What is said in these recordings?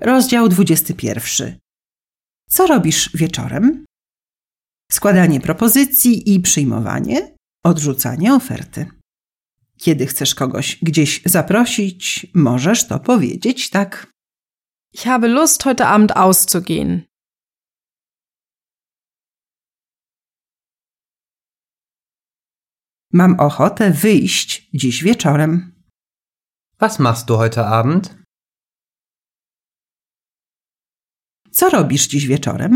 Rozdział 21. Co robisz wieczorem? Składanie propozycji i przyjmowanie, odrzucanie oferty. Kiedy chcesz kogoś gdzieś zaprosić, możesz to powiedzieć tak. Ich habe Lust, heute Abend auszugehen. Mam ochotę wyjść dziś wieczorem. Was machst du heute Abend? Co robisz dziś wieczorem?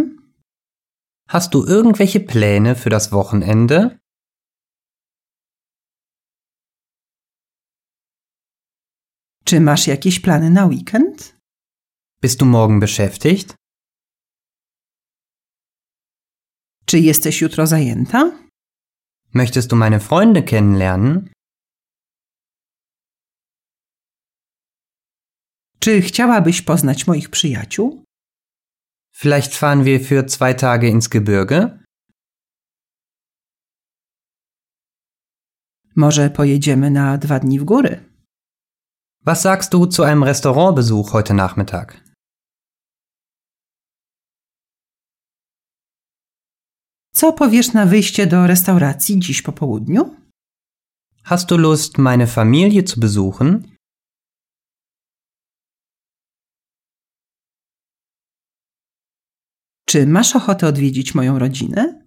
Hast du irgendwelche Pläne für das Wochenende? Czy masz jakieś plany na weekend? Bist du morgen beschäftigt? Czy jesteś jutro zajęta? Möchtest du meine Freunde kennenlernen? Czy chciałabyś poznać moich przyjaciół? Vielleicht fahren wir für zwei Tage ins Gebirge? Może pojedziemy na dwa dni w góry? Was sagst du zu einem Restaurantbesuch heute Nachmittag? Co powiesz na wyjście do restauracji dziś po południu? Hast du Lust, meine Familie zu besuchen? Czy masz ochotę odwiedzić moją rodzinę?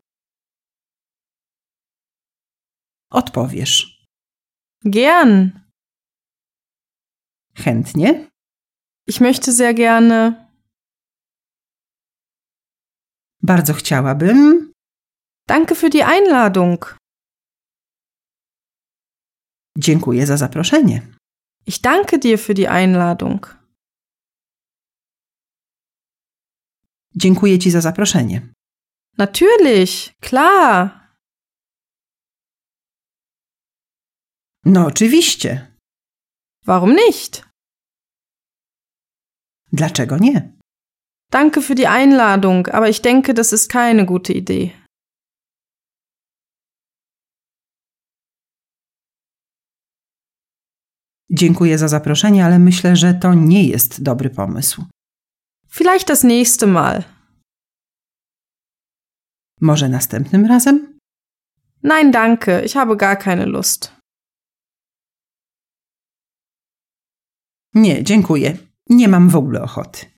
Odpowiesz. Gern. Chętnie? Ich möchte sehr gerne. Bardzo chciałabym. Danke für die Einladung. Dziękuję za zaproszenie. Ich danke dir für die Einladung. Dziękuję ci za zaproszenie. Natürlich, klar. No oczywiście. Warum nicht? Dlaczego nie? Danke für die Einladung, aber ich denke, das ist keine gute Idee. Dziękuję za zaproszenie, ale myślę, że to nie jest dobry pomysł. Vielleicht das nächste Mal. Może następnym razem? Nein, danke, ich habe gar keine Lust. Nie, dziękuję. Nie mam w ogóle ochoty.